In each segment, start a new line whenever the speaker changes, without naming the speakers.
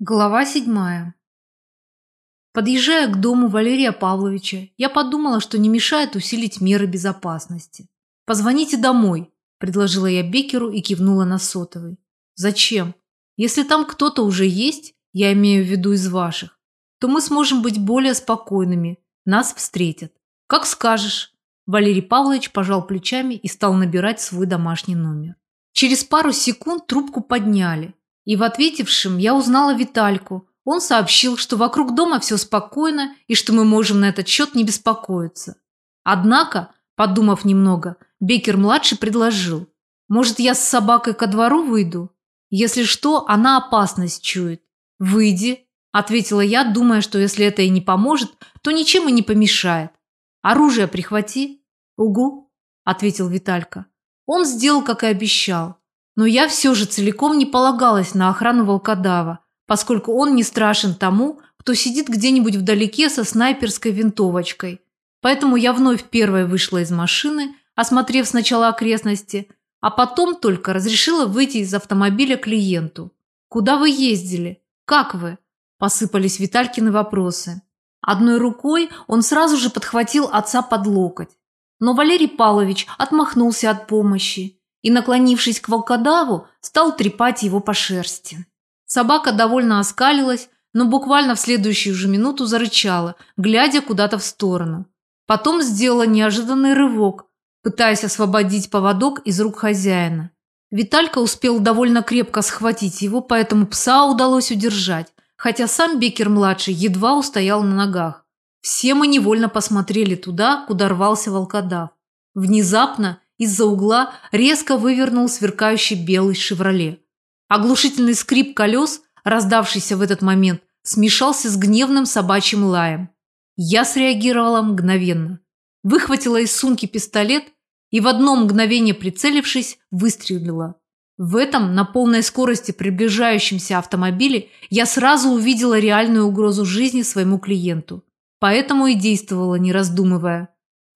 Глава седьмая. Подъезжая к дому Валерия Павловича, я подумала, что не мешает усилить меры безопасности. «Позвоните домой», – предложила я Бекеру и кивнула на сотовый. «Зачем? Если там кто-то уже есть, я имею в виду из ваших, то мы сможем быть более спокойными, нас встретят. Как скажешь». Валерий Павлович пожал плечами и стал набирать свой домашний номер. Через пару секунд трубку подняли. И в ответившем я узнала Витальку. Он сообщил, что вокруг дома все спокойно и что мы можем на этот счет не беспокоиться. Однако, подумав немного, Бекер-младший предложил. «Может, я с собакой ко двору выйду? Если что, она опасность чует». «Выйди», – ответила я, думая, что если это и не поможет, то ничем и не помешает. «Оружие прихвати». «Угу», – ответил Виталька. Он сделал, как и обещал. Но я все же целиком не полагалась на охрану волкодава, поскольку он не страшен тому, кто сидит где-нибудь вдалеке со снайперской винтовочкой. Поэтому я вновь первая вышла из машины, осмотрев сначала окрестности, а потом только разрешила выйти из автомобиля клиенту. «Куда вы ездили? Как вы?» – посыпались Виталькины вопросы. Одной рукой он сразу же подхватил отца под локоть. Но Валерий Павлович отмахнулся от помощи и, наклонившись к волкодаву, стал трепать его по шерсти. Собака довольно оскалилась, но буквально в следующую же минуту зарычала, глядя куда-то в сторону. Потом сделала неожиданный рывок, пытаясь освободить поводок из рук хозяина. Виталька успел довольно крепко схватить его, поэтому пса удалось удержать, хотя сам Бекер-младший едва устоял на ногах. Все мы невольно посмотрели туда, куда рвался волкодав. Внезапно из-за угла резко вывернул сверкающий белый «Шевроле». Оглушительный скрип колес, раздавшийся в этот момент, смешался с гневным собачьим лаем. Я среагировала мгновенно. Выхватила из сумки пистолет и в одно мгновение прицелившись, выстрелила. В этом, на полной скорости приближающемся автомобиле, я сразу увидела реальную угрозу жизни своему клиенту. Поэтому и действовала, не раздумывая.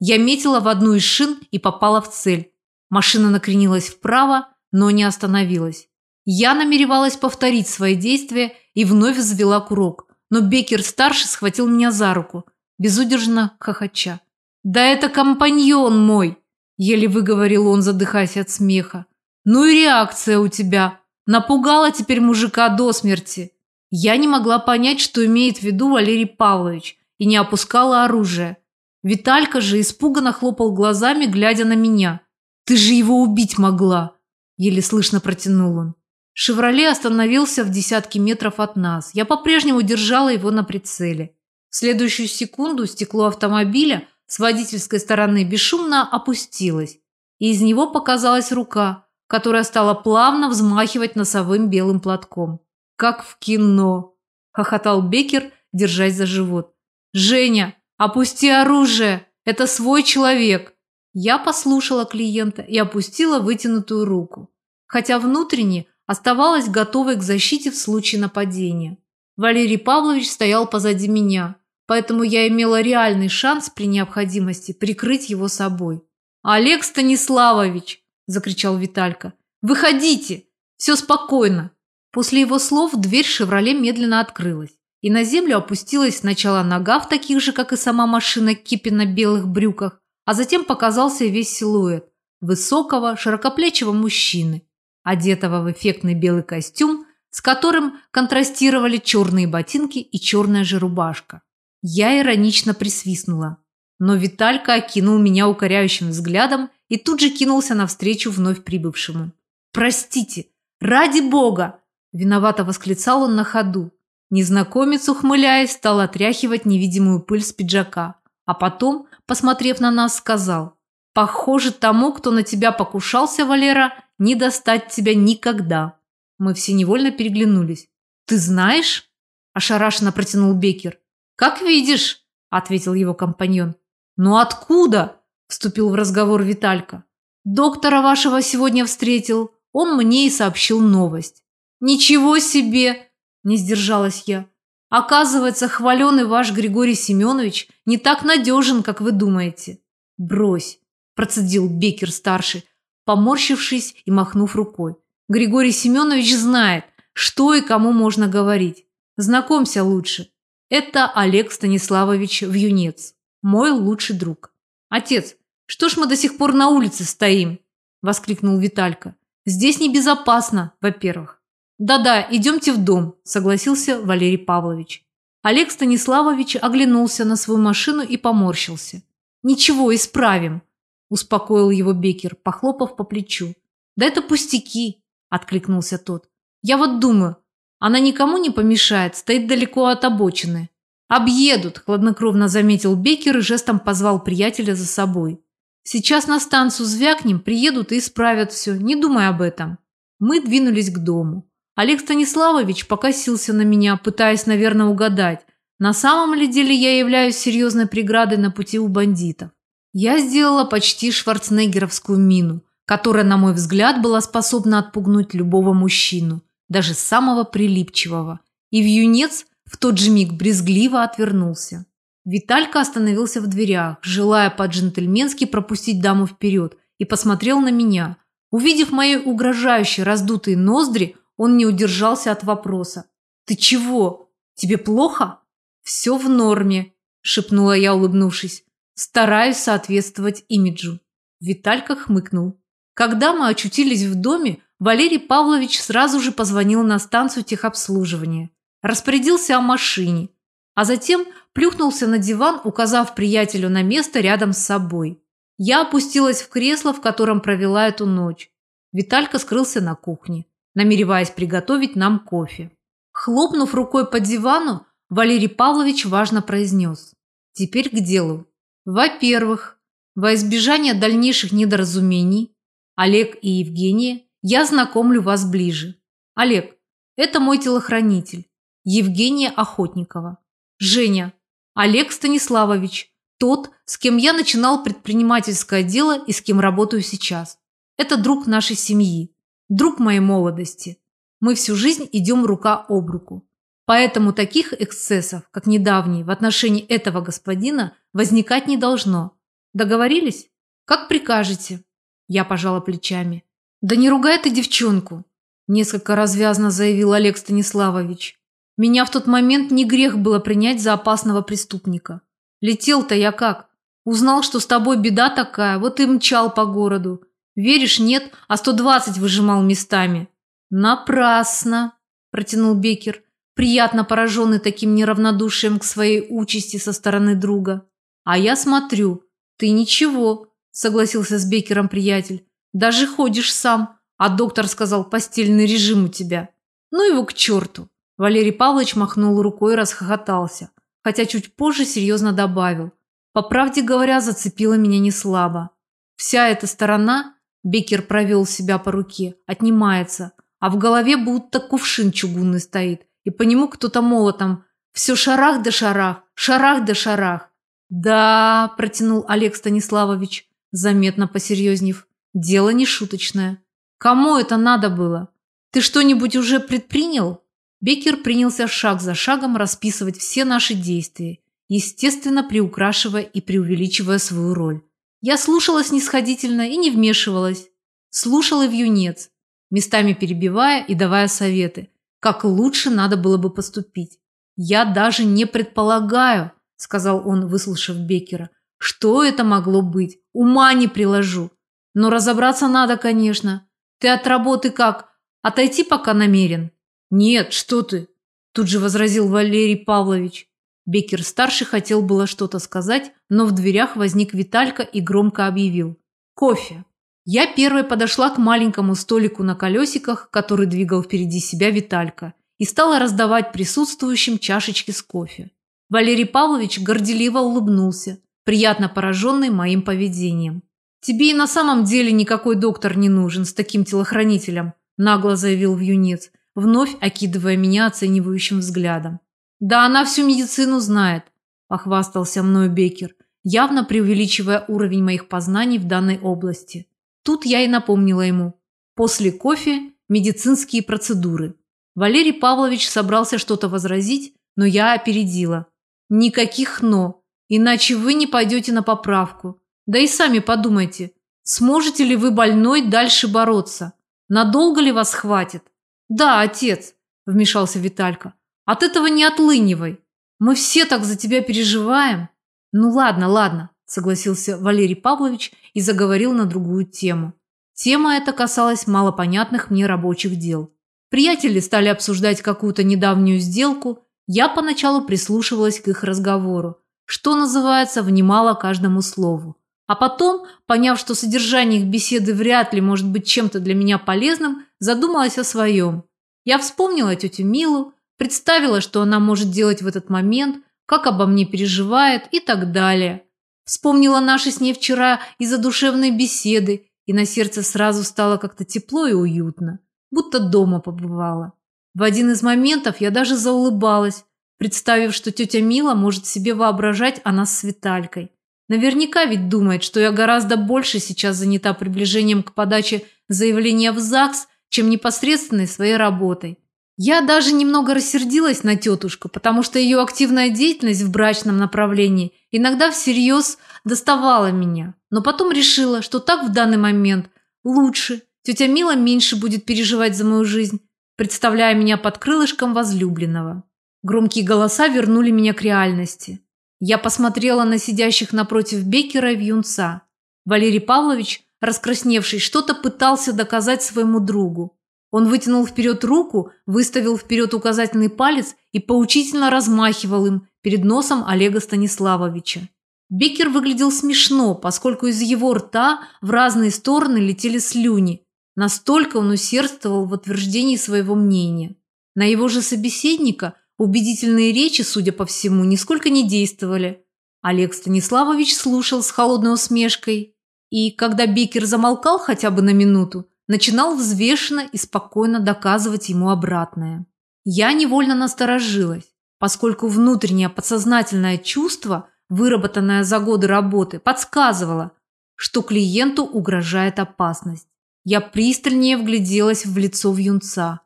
Я метила в одну из шин и попала в цель. Машина накренилась вправо, но не остановилась. Я намеревалась повторить свои действия и вновь взвела курок, но Бекер-старший схватил меня за руку, безудержно хохоча. «Да это компаньон мой!» – еле выговорил он, задыхаясь от смеха. «Ну и реакция у тебя. Напугала теперь мужика до смерти». Я не могла понять, что имеет в виду Валерий Павлович, и не опускала оружие. Виталька же испуганно хлопал глазами, глядя на меня. «Ты же его убить могла!» Еле слышно протянул он. «Шевроле» остановился в десятке метров от нас. Я по-прежнему держала его на прицеле. В следующую секунду стекло автомобиля с водительской стороны бесшумно опустилось, и из него показалась рука, которая стала плавно взмахивать носовым белым платком. «Как в кино!» – хохотал Бекер, держась за живот. «Женя, «Опусти оружие! Это свой человек!» Я послушала клиента и опустила вытянутую руку, хотя внутренне оставалась готовой к защите в случае нападения. Валерий Павлович стоял позади меня, поэтому я имела реальный шанс при необходимости прикрыть его собой. «Олег Станиславович!» – закричал Виталька. «Выходите! Все спокойно!» После его слов дверь «Шевроле» медленно открылась и на землю опустилась сначала нога в таких же, как и сама машина кипи на белых брюках, а затем показался весь силуэт высокого, широкоплечего мужчины, одетого в эффектный белый костюм, с которым контрастировали черные ботинки и черная же рубашка. Я иронично присвистнула, но Виталька окинул меня укоряющим взглядом и тут же кинулся навстречу вновь прибывшему. «Простите! Ради бога!» – виновато восклицал он на ходу. Незнакомец, ухмыляясь, стал отряхивать невидимую пыль с пиджака, а потом, посмотрев на нас, сказал «Похоже, тому, кто на тебя покушался, Валера, не достать тебя никогда». Мы все невольно переглянулись. «Ты знаешь?» – ошарашенно протянул Бекер. «Как видишь», – ответил его компаньон. «Ну откуда?» – вступил в разговор Виталька. «Доктора вашего сегодня встретил. Он мне и сообщил новость». «Ничего себе!» Не сдержалась я. Оказывается, хваленый ваш Григорий Семенович не так надежен, как вы думаете. Брось, процедил Бекер-старший, поморщившись и махнув рукой. Григорий Семенович знает, что и кому можно говорить. Знакомься лучше. Это Олег Станиславович Вьюнец, мой лучший друг. Отец, что ж мы до сих пор на улице стоим? Воскликнул Виталька. Здесь небезопасно, во-первых. Да-да, идемте в дом, согласился Валерий Павлович. Олег Станиславович оглянулся на свою машину и поморщился. Ничего, исправим, успокоил его Бекер, похлопав по плечу. Да это пустяки, откликнулся тот. Я вот думаю, она никому не помешает, стоит далеко от обочины. Объедут, хладнокровно заметил Бекер и жестом позвал приятеля за собой. Сейчас на станцию звякнем, приедут и исправят все, не думай об этом. Мы двинулись к дому. Олег Станиславович покосился на меня, пытаясь, наверное, угадать, на самом ли деле я являюсь серьезной преградой на пути у бандитов. Я сделала почти шварценеггеровскую мину, которая, на мой взгляд, была способна отпугнуть любого мужчину – даже самого прилипчивого, и вьюнец в тот же миг брезгливо отвернулся. Виталька остановился в дверях, желая по-джентльменски пропустить даму вперед, и посмотрел на меня. Увидев мои угрожающие раздутые ноздри, он не удержался от вопроса. «Ты чего? Тебе плохо?» «Все в норме», – шепнула я, улыбнувшись. «Стараюсь соответствовать имиджу». Виталька хмыкнул. Когда мы очутились в доме, Валерий Павлович сразу же позвонил на станцию техобслуживания, распорядился о машине, а затем плюхнулся на диван, указав приятелю на место рядом с собой. Я опустилась в кресло, в котором провела эту ночь. Виталька скрылся на кухне, намереваясь приготовить нам кофе. Хлопнув рукой по дивану, Валерий Павлович важно произнес. Теперь к делу. Во-первых, во избежание дальнейших недоразумений, Олег и Евгения я знакомлю вас ближе. Олег, это мой телохранитель. Евгения Охотникова. Женя, Олег Станиславович, тот, с кем я начинал предпринимательское дело и с кем работаю сейчас. Это друг нашей семьи, друг моей молодости. Мы всю жизнь идем рука об руку. Поэтому таких эксцессов, как недавние, в отношении этого господина возникать не должно. Договорились? Как прикажете. Я пожала плечами. «Да не ругай ты девчонку!» – несколько развязно заявил Олег Станиславович. «Меня в тот момент не грех было принять за опасного преступника. Летел-то я как? Узнал, что с тобой беда такая, вот и мчал по городу. Веришь, нет, а 120 выжимал местами». «Напрасно!» – протянул Бекер, приятно пораженный таким неравнодушием к своей участи со стороны друга. «А я смотрю, ты ничего», – согласился с Бекером приятель. Даже ходишь сам, а доктор сказал, постельный режим у тебя. Ну его к черту. Валерий Павлович махнул рукой и расхохотался, хотя чуть позже серьезно добавил. По правде говоря, зацепила меня не слабо. Вся эта сторона, Бекер провел себя по руке, отнимается, а в голове будто кувшин чугунный стоит, и по нему кто-то молотом. Все шарах да шарах, шарах да шарах. Да, протянул Олег Станиславович, заметно посерьезнев. Дело не шуточное. Кому это надо было? Ты что-нибудь уже предпринял? Бекер принялся шаг за шагом расписывать все наши действия, естественно, приукрашивая и преувеличивая свою роль. Я слушала снисходительно и не вмешивалась. Слушала в юнец, местами перебивая и давая советы, как лучше надо было бы поступить. «Я даже не предполагаю», – сказал он, выслушав Бекера, – «что это могло быть? Ума не приложу. Но разобраться надо, конечно. Ты от работы как? Отойти пока намерен? Нет, что ты? Тут же возразил Валерий Павлович. Бекер-старший хотел было что-то сказать, но в дверях возник Виталька и громко объявил. Кофе. Я первой подошла к маленькому столику на колесиках, который двигал впереди себя Виталька, и стала раздавать присутствующим чашечки с кофе. Валерий Павлович горделиво улыбнулся, приятно пораженный моим поведением. «Тебе и на самом деле никакой доктор не нужен с таким телохранителем», нагло заявил Вьюнец, вновь окидывая меня оценивающим взглядом. «Да она всю медицину знает», – похвастался мною Бекер, явно преувеличивая уровень моих познаний в данной области. Тут я и напомнила ему. После кофе – медицинские процедуры. Валерий Павлович собрался что-то возразить, но я опередила. Никаких «но», иначе вы не пойдете на поправку. Да и сами подумайте, сможете ли вы больной дальше бороться? Надолго ли вас хватит? Да, отец, вмешался Виталька. От этого не отлынивай. Мы все так за тебя переживаем. Ну ладно, ладно, согласился Валерий Павлович и заговорил на другую тему. Тема эта касалась малопонятных мне рабочих дел. Приятели стали обсуждать какую-то недавнюю сделку. Я поначалу прислушивалась к их разговору, что называется, внимала каждому слову. А потом, поняв, что содержание их беседы вряд ли может быть чем-то для меня полезным, задумалась о своем. Я вспомнила тетю Милу, представила, что она может делать в этот момент, как обо мне переживает и так далее. Вспомнила наши с ней вчера из-за душевной беседы, и на сердце сразу стало как-то тепло и уютно, будто дома побывала. В один из моментов я даже заулыбалась, представив, что тетя Мила может себе воображать о нас с Виталькой. Наверняка ведь думает, что я гораздо больше сейчас занята приближением к подаче заявления в ЗАГС, чем непосредственной своей работой. Я даже немного рассердилась на тетушку, потому что ее активная деятельность в брачном направлении иногда всерьез доставала меня. Но потом решила, что так в данный момент лучше. Тетя Мила меньше будет переживать за мою жизнь, представляя меня под крылышком возлюбленного. Громкие голоса вернули меня к реальности. Я посмотрела на сидящих напротив Бекера и Вьюнца. Валерий Павлович, раскрасневшись, что-то пытался доказать своему другу. Он вытянул вперед руку, выставил вперед указательный палец и поучительно размахивал им перед носом Олега Станиславовича. Бекер выглядел смешно, поскольку из его рта в разные стороны летели слюни. Настолько он усердствовал в утверждении своего мнения. На его же собеседника Убедительные речи, судя по всему, нисколько не действовали. Олег Станиславович слушал с холодной усмешкой и, когда Бекер замолкал хотя бы на минуту, начинал взвешенно и спокойно доказывать ему обратное. Я невольно насторожилась, поскольку внутреннее подсознательное чувство, выработанное за годы работы, подсказывало, что клиенту угрожает опасность. Я пристальнее вгляделась в лицо вьюнца.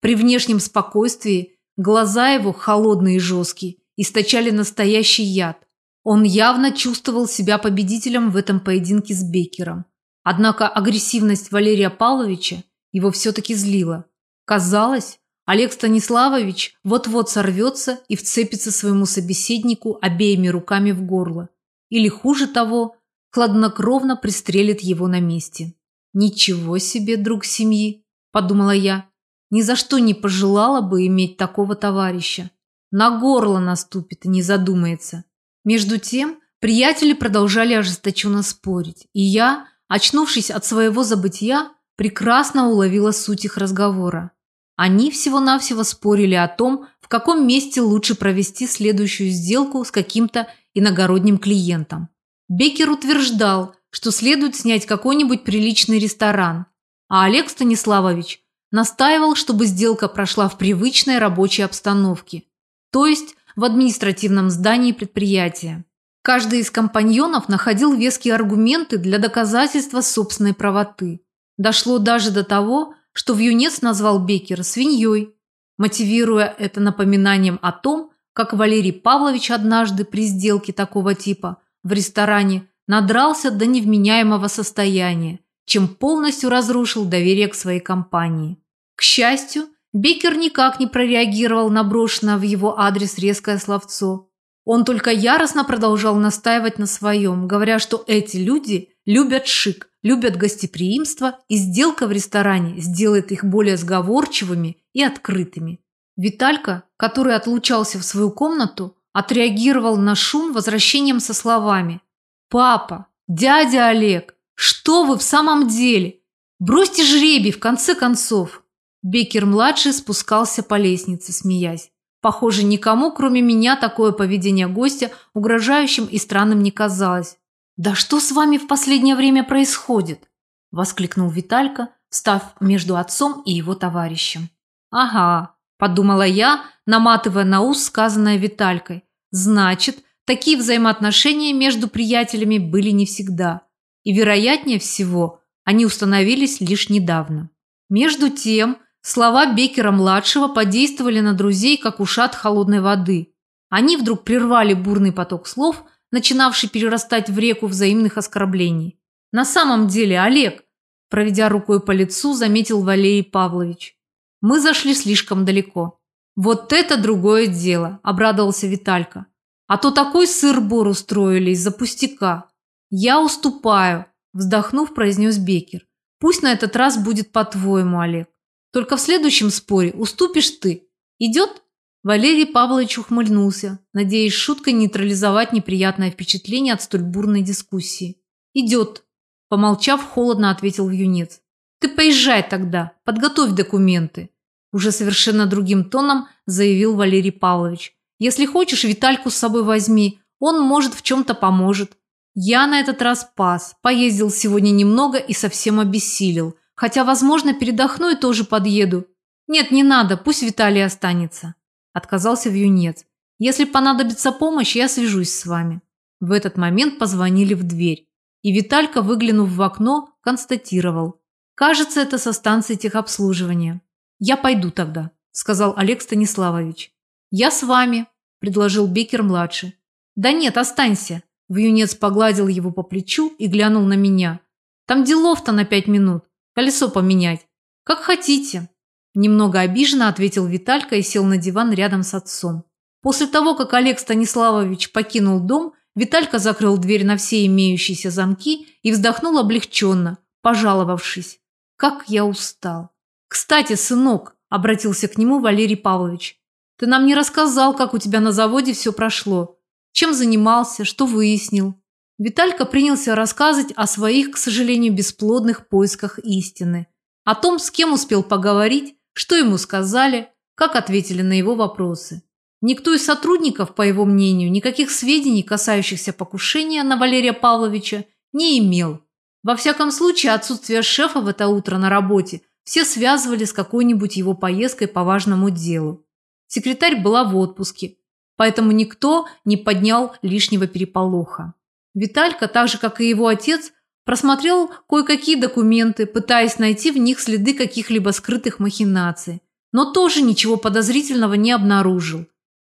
При внешнем спокойствии Глаза его, холодные и жесткие, источали настоящий яд. Он явно чувствовал себя победителем в этом поединке с Бекером. Однако агрессивность Валерия Павловича его все-таки злила. Казалось, Олег Станиславович вот-вот сорвется и вцепится своему собеседнику обеими руками в горло. Или хуже того, хладнокровно пристрелит его на месте. «Ничего себе, друг семьи!» – подумала я ни за что не пожелала бы иметь такого товарища. На горло наступит и не задумается. Между тем, приятели продолжали ожесточенно спорить, и я, очнувшись от своего забытия, прекрасно уловила суть их разговора. Они всего-навсего спорили о том, в каком месте лучше провести следующую сделку с каким-то иногородним клиентом. Бекер утверждал, что следует снять какой-нибудь приличный ресторан, а Олег Станиславович Настаивал, чтобы сделка прошла в привычной рабочей обстановке, то есть в административном здании предприятия. Каждый из компаньонов находил веские аргументы для доказательства собственной правоты. Дошло даже до того, что Вьюнец назвал Беккера свиньей, мотивируя это напоминанием о том, как Валерий Павлович однажды при сделке такого типа в ресторане надрался до невменяемого состояния, чем полностью разрушил доверие к своей компании. К счастью, Беккер никак не прореагировал на брошенное в его адрес резкое словцо. Он только яростно продолжал настаивать на своем, говоря, что эти люди любят шик, любят гостеприимство, и сделка в ресторане сделает их более сговорчивыми и открытыми. Виталька, который отлучался в свою комнату, отреагировал на шум возвращением со словами «Папа, дядя Олег, что вы в самом деле? Бросьте жребий в конце концов!» Бекер-младший спускался по лестнице, смеясь. Похоже, никому, кроме меня, такое поведение гостя угрожающим и странным не казалось. «Да что с вами в последнее время происходит?» – воскликнул Виталька, став между отцом и его товарищем. «Ага», – подумала я, наматывая на ус сказанное Виталькой. «Значит, такие взаимоотношения между приятелями были не всегда. И, вероятнее всего, они установились лишь недавно». Между тем, Слова Беккера-младшего подействовали на друзей, как ушат холодной воды. Они вдруг прервали бурный поток слов, начинавший перерастать в реку взаимных оскорблений. «На самом деле, Олег», проведя рукой по лицу, заметил Валерий Павлович, «мы зашли слишком далеко. Вот это другое дело, обрадовался Виталька. А то такой сыр-бор устроили из-за пустяка. Я уступаю, вздохнув, произнес Бекер. Пусть на этот раз будет по-твоему, Олег. Только в следующем споре уступишь ты. Идет? Валерий Павлович ухмыльнулся, надеясь шуткой нейтрализовать неприятное впечатление от столь бурной дискуссии. «Идет», – помолчав, холодно ответил юнец. «Ты поезжай тогда, подготовь документы», – уже совершенно другим тоном заявил Валерий Павлович. «Если хочешь, Витальку с собой возьми, он, может, в чем-то поможет. Я на этот раз пас, поездил сегодня немного и совсем обессилел, хотя, возможно, передохну и тоже подъеду. Нет, не надо, пусть Виталий останется». Отказался вьюнец. «Если понадобится помощь, я свяжусь с вами». В этот момент позвонили в дверь. И Виталька, выглянув в окно, констатировал. «Кажется, это со станции техобслуживания». «Я пойду тогда», – сказал Олег Станиславович. «Я с вами», – предложил Бекер-младший. «Да нет, останься». Вьюнец погладил его по плечу и глянул на меня. «Там делов-то на пять минут. Колесо поменять. Как хотите». Немного обиженно ответил Виталька и сел на диван рядом с отцом. После того, как Олег Станиславович покинул дом, Виталька закрыл дверь на все имеющиеся замки и вздохнул облегченно, пожаловавшись. «Как я устал!» «Кстати, сынок», – обратился к нему Валерий Павлович, – «ты нам не рассказал, как у тебя на заводе все прошло. Чем занимался, что выяснил?» Виталька принялся рассказывать о своих, к сожалению, бесплодных поисках истины. О том, с кем успел поговорить, что ему сказали, как ответили на его вопросы. Никто из сотрудников, по его мнению, никаких сведений, касающихся покушения на Валерия Павловича, не имел. Во всяком случае, отсутствие шефа в это утро на работе все связывали с какой-нибудь его поездкой по важному делу. Секретарь была в отпуске, поэтому никто не поднял лишнего переполоха. Виталька, так же как и его отец, Просмотрел кое-какие документы, пытаясь найти в них следы каких-либо скрытых махинаций, но тоже ничего подозрительного не обнаружил.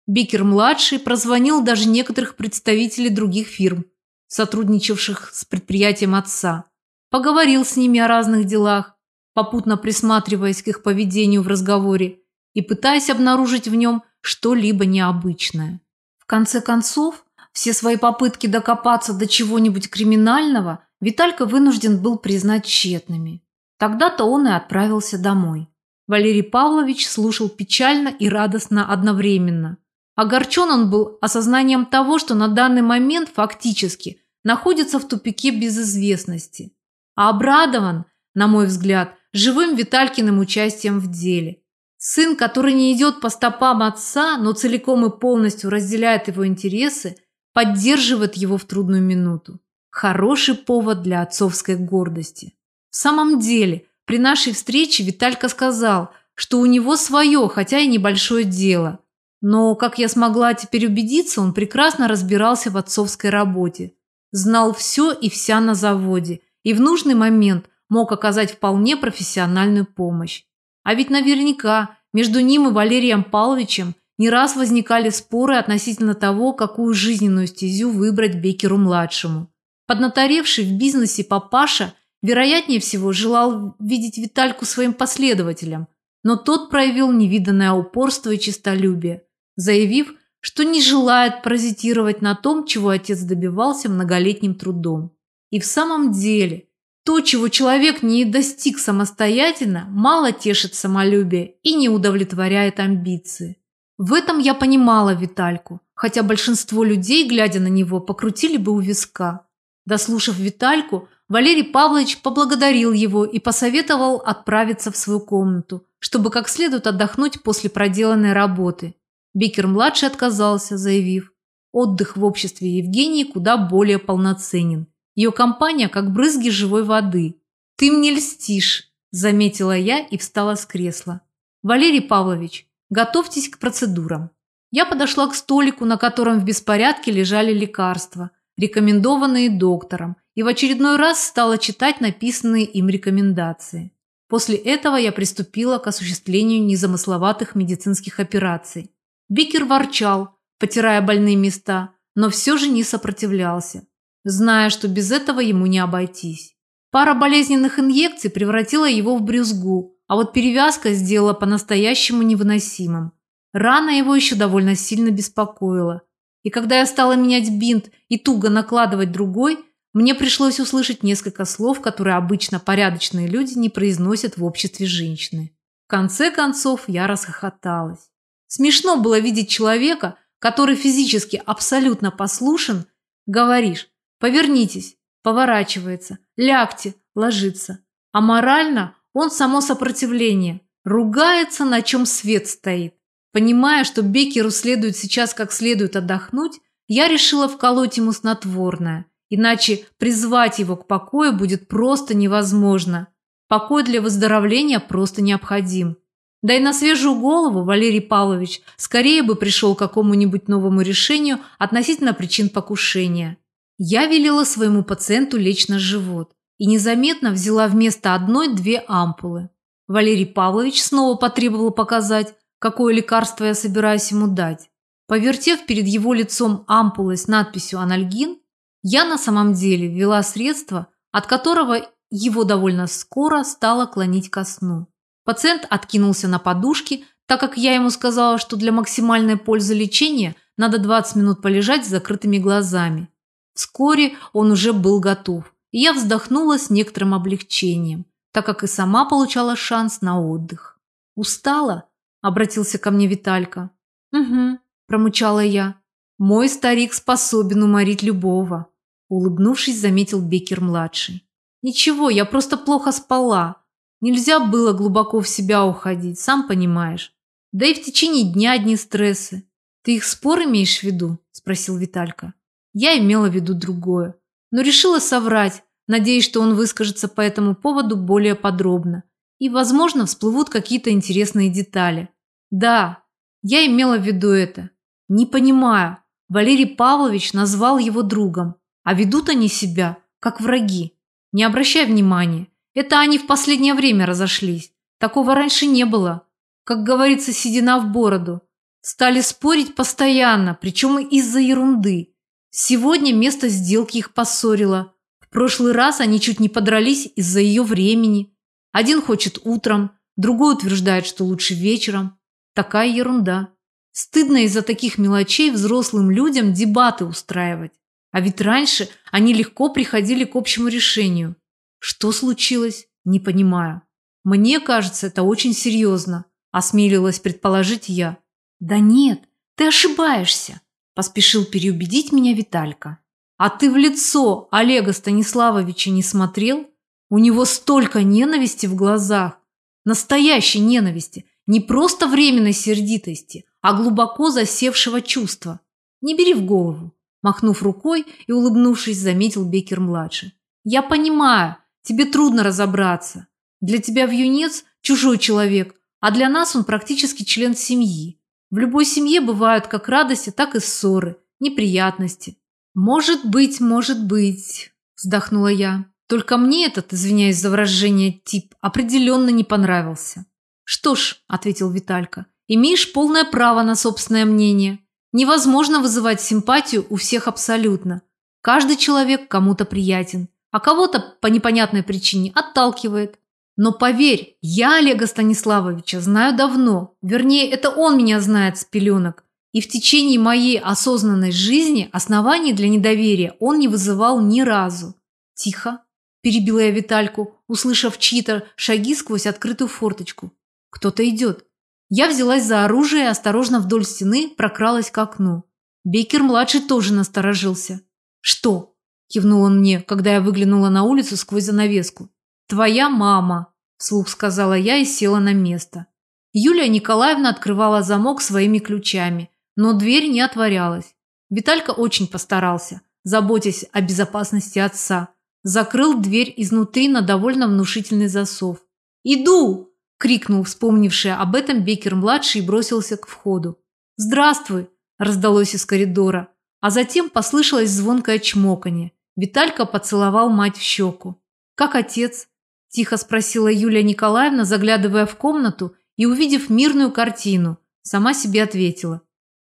Бикер-младший прозвонил даже некоторых представителей других фирм, сотрудничавших с предприятием отца. Поговорил с ними о разных делах, попутно присматриваясь к их поведению в разговоре и пытаясь обнаружить в нем что-либо необычное. В конце концов, все свои попытки докопаться до чего-нибудь криминального – Виталька вынужден был признать тщетными. Тогда-то он и отправился домой. Валерий Павлович слушал печально и радостно одновременно. Огорчен он был осознанием того, что на данный момент фактически находится в тупике безызвестности. А обрадован, на мой взгляд, живым Виталькиным участием в деле. Сын, который не идет по стопам отца, но целиком и полностью разделяет его интересы, поддерживает его в трудную минуту. Хороший повод для отцовской гордости. В самом деле, при нашей встрече Виталька сказал, что у него свое, хотя и небольшое дело. Но, как я смогла теперь убедиться, он прекрасно разбирался в отцовской работе. Знал все и вся на заводе, и в нужный момент мог оказать вполне профессиональную помощь. А ведь наверняка между ним и Валерием Павловичем не раз возникали споры относительно того, какую жизненную стезю выбрать Бекеру-младшему. Поднаторевший в бизнесе папаша, вероятнее всего, желал видеть Витальку своим последователем, но тот проявил невиданное упорство и честолюбие, заявив, что не желает паразитировать на том, чего отец добивался многолетним трудом. И в самом деле, то, чего человек не достиг самостоятельно, мало тешит самолюбие и не удовлетворяет амбиции. В этом я понимала Витальку, хотя большинство людей, глядя на него, покрутили бы у виска. Дослушав Витальку, Валерий Павлович поблагодарил его и посоветовал отправиться в свою комнату, чтобы как следует отдохнуть после проделанной работы. Бекер-младший отказался, заявив, отдых в обществе Евгении куда более полноценен. Ее компания как брызги живой воды. «Ты мне льстишь», – заметила я и встала с кресла. «Валерий Павлович, готовьтесь к процедурам». Я подошла к столику, на котором в беспорядке лежали лекарства – рекомендованные доктором, и в очередной раз стала читать написанные им рекомендации. После этого я приступила к осуществлению незамысловатых медицинских операций. Бикер ворчал, потирая больные места, но все же не сопротивлялся, зная, что без этого ему не обойтись. Пара болезненных инъекций превратила его в брюзгу, а вот перевязка сделала по-настоящему невыносимым. Рана его еще довольно сильно беспокоила. И когда я стала менять бинт и туго накладывать другой, мне пришлось услышать несколько слов, которые обычно порядочные люди не произносят в обществе женщины. В конце концов я расхохоталась. Смешно было видеть человека, который физически абсолютно послушен, говоришь «повернитесь», поворачивается, «лягте», ложится. А морально он само сопротивление, ругается, на чем свет стоит. Понимая, что Бекеру следует сейчас как следует отдохнуть, я решила вколоть ему снотворное, иначе призвать его к покою будет просто невозможно. Покой для выздоровления просто необходим. Да и на свежую голову Валерий Павлович скорее бы пришел к какому-нибудь новому решению относительно причин покушения. Я велела своему пациенту лечь на живот и незаметно взяла вместо одной две ампулы. Валерий Павлович снова потребовал показать, какое лекарство я собираюсь ему дать. Повертев перед его лицом ампулой с надписью «Анальгин», я на самом деле ввела средство, от которого его довольно скоро стало клонить ко сну. Пациент откинулся на подушки, так как я ему сказала, что для максимальной пользы лечения надо 20 минут полежать с закрытыми глазами. Вскоре он уже был готов, и я вздохнула с некоторым облегчением, так как и сама получала шанс на отдых. «Устала?» – обратился ко мне Виталька. «Угу», – промычала я. «Мой старик способен уморить любого», – улыбнувшись, заметил Бекер-младший. «Ничего, я просто плохо спала. Нельзя было глубоко в себя уходить, сам понимаешь. Да и в течение дня одни стрессы. Ты их спор имеешь в виду?» – спросил Виталька. Я имела в виду другое, но решила соврать, надеясь, что он выскажется по этому поводу более подробно. И, возможно, всплывут какие-то интересные детали. Да, я имела в виду это. Не понимаю. Валерий Павлович назвал его другом, а ведут они себя, как враги. Не обращай внимания. Это они в последнее время разошлись. Такого раньше не было. Как говорится, седина в бороду. Стали спорить постоянно, причем из-за ерунды. Сегодня место сделки их поссорило. В прошлый раз они чуть не подрались из-за ее времени. Один хочет утром, другой утверждает, что лучше вечером. Такая ерунда. Стыдно из-за таких мелочей взрослым людям дебаты устраивать. А ведь раньше они легко приходили к общему решению. Что случилось? Не понимаю. Мне кажется, это очень серьезно, осмелилась предположить я. Да нет, ты ошибаешься. Поспешил переубедить меня Виталька. А ты в лицо Олега Станиславовича не смотрел? У него столько ненависти в глазах. Настоящей ненависти. Не просто временной сердитости, а глубоко засевшего чувства. Не бери в голову. Махнув рукой и улыбнувшись, заметил Бекер-младший. Я понимаю, тебе трудно разобраться. Для тебя в юнец чужой человек, а для нас он практически член семьи. В любой семье бывают как радости, так и ссоры, неприятности. «Может быть, может быть», – вздохнула я. «Только мне этот, извиняюсь за выражение, тип определенно не понравился». «Что ж», – ответил Виталька, – «имеешь полное право на собственное мнение. Невозможно вызывать симпатию у всех абсолютно. Каждый человек кому-то приятен, а кого-то по непонятной причине отталкивает. Но поверь, я Олега Станиславовича знаю давно. Вернее, это он меня знает с пеленок. И в течение моей осознанной жизни оснований для недоверия он не вызывал ни разу. Тихо, перебила я Витальку, услышав чьи-то шаги сквозь открытую форточку. Кто-то идет. Я взялась за оружие и осторожно вдоль стены прокралась к окну. Бейкер-младший тоже насторожился. «Что?» – кивнул он мне, когда я выглянула на улицу сквозь занавеску. «Твоя мама», вслух сказала я и села на место. Юлия Николаевна открывала замок своими ключами, но дверь не отворялась. Виталька очень постарался, заботясь о безопасности отца. Закрыл дверь изнутри на довольно внушительный засов. «Иду!» – крикнул вспомнивший об этом Бекер-младший и бросился к входу. «Здравствуй!» – раздалось из коридора, а затем послышалось звонкое чмоканье. Виталька поцеловал мать в щеку. «Как отец?» Тихо спросила Юлия Николаевна, заглядывая в комнату и увидев мирную картину. Сама себе ответила.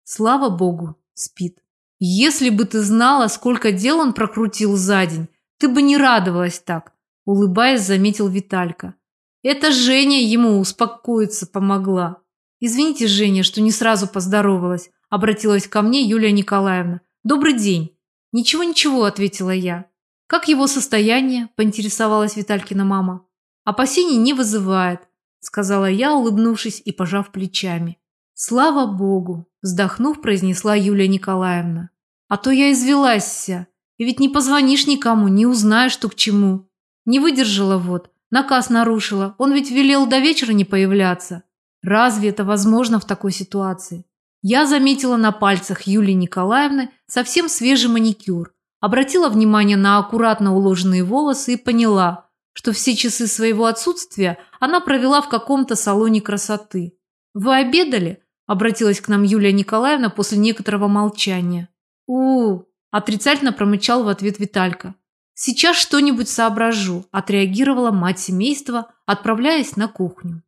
Слава богу, спит. Если бы ты знала, сколько дел он прокрутил за день, ты бы не радовалась так, улыбаясь, заметил Виталька. Это Женя ему успокоиться помогла. «Извините, Женя, что не сразу поздоровалась», – обратилась ко мне Юлия Николаевна. «Добрый день». «Ничего-ничего», – ответила я. «Как его состояние?» – поинтересовалась Виталькина мама. «Опасений не вызывает», – сказала я, улыбнувшись и пожав плечами. «Слава Богу!» – вздохнув, произнесла Юлия Николаевна. «А то я извелась. И ведь не позвонишь никому, не узнаешь, что к чему. Не выдержала вот, наказ нарушила. Он ведь велел до вечера не появляться. Разве это возможно в такой ситуации? Я заметила на пальцах Юлии Николаевны совсем свежий маникюр, обратила внимание на аккуратно уложенные волосы и поняла, что все часы своего отсутствия она провела в каком-то салоне красоты. «Вы обедали?» – обратилась к нам Юлия Николаевна после некоторого молчания. у, отрицательно промычал в ответ Виталька. «Сейчас что-нибудь соображу», – отреагировала мать семейства, отправляясь на кухню.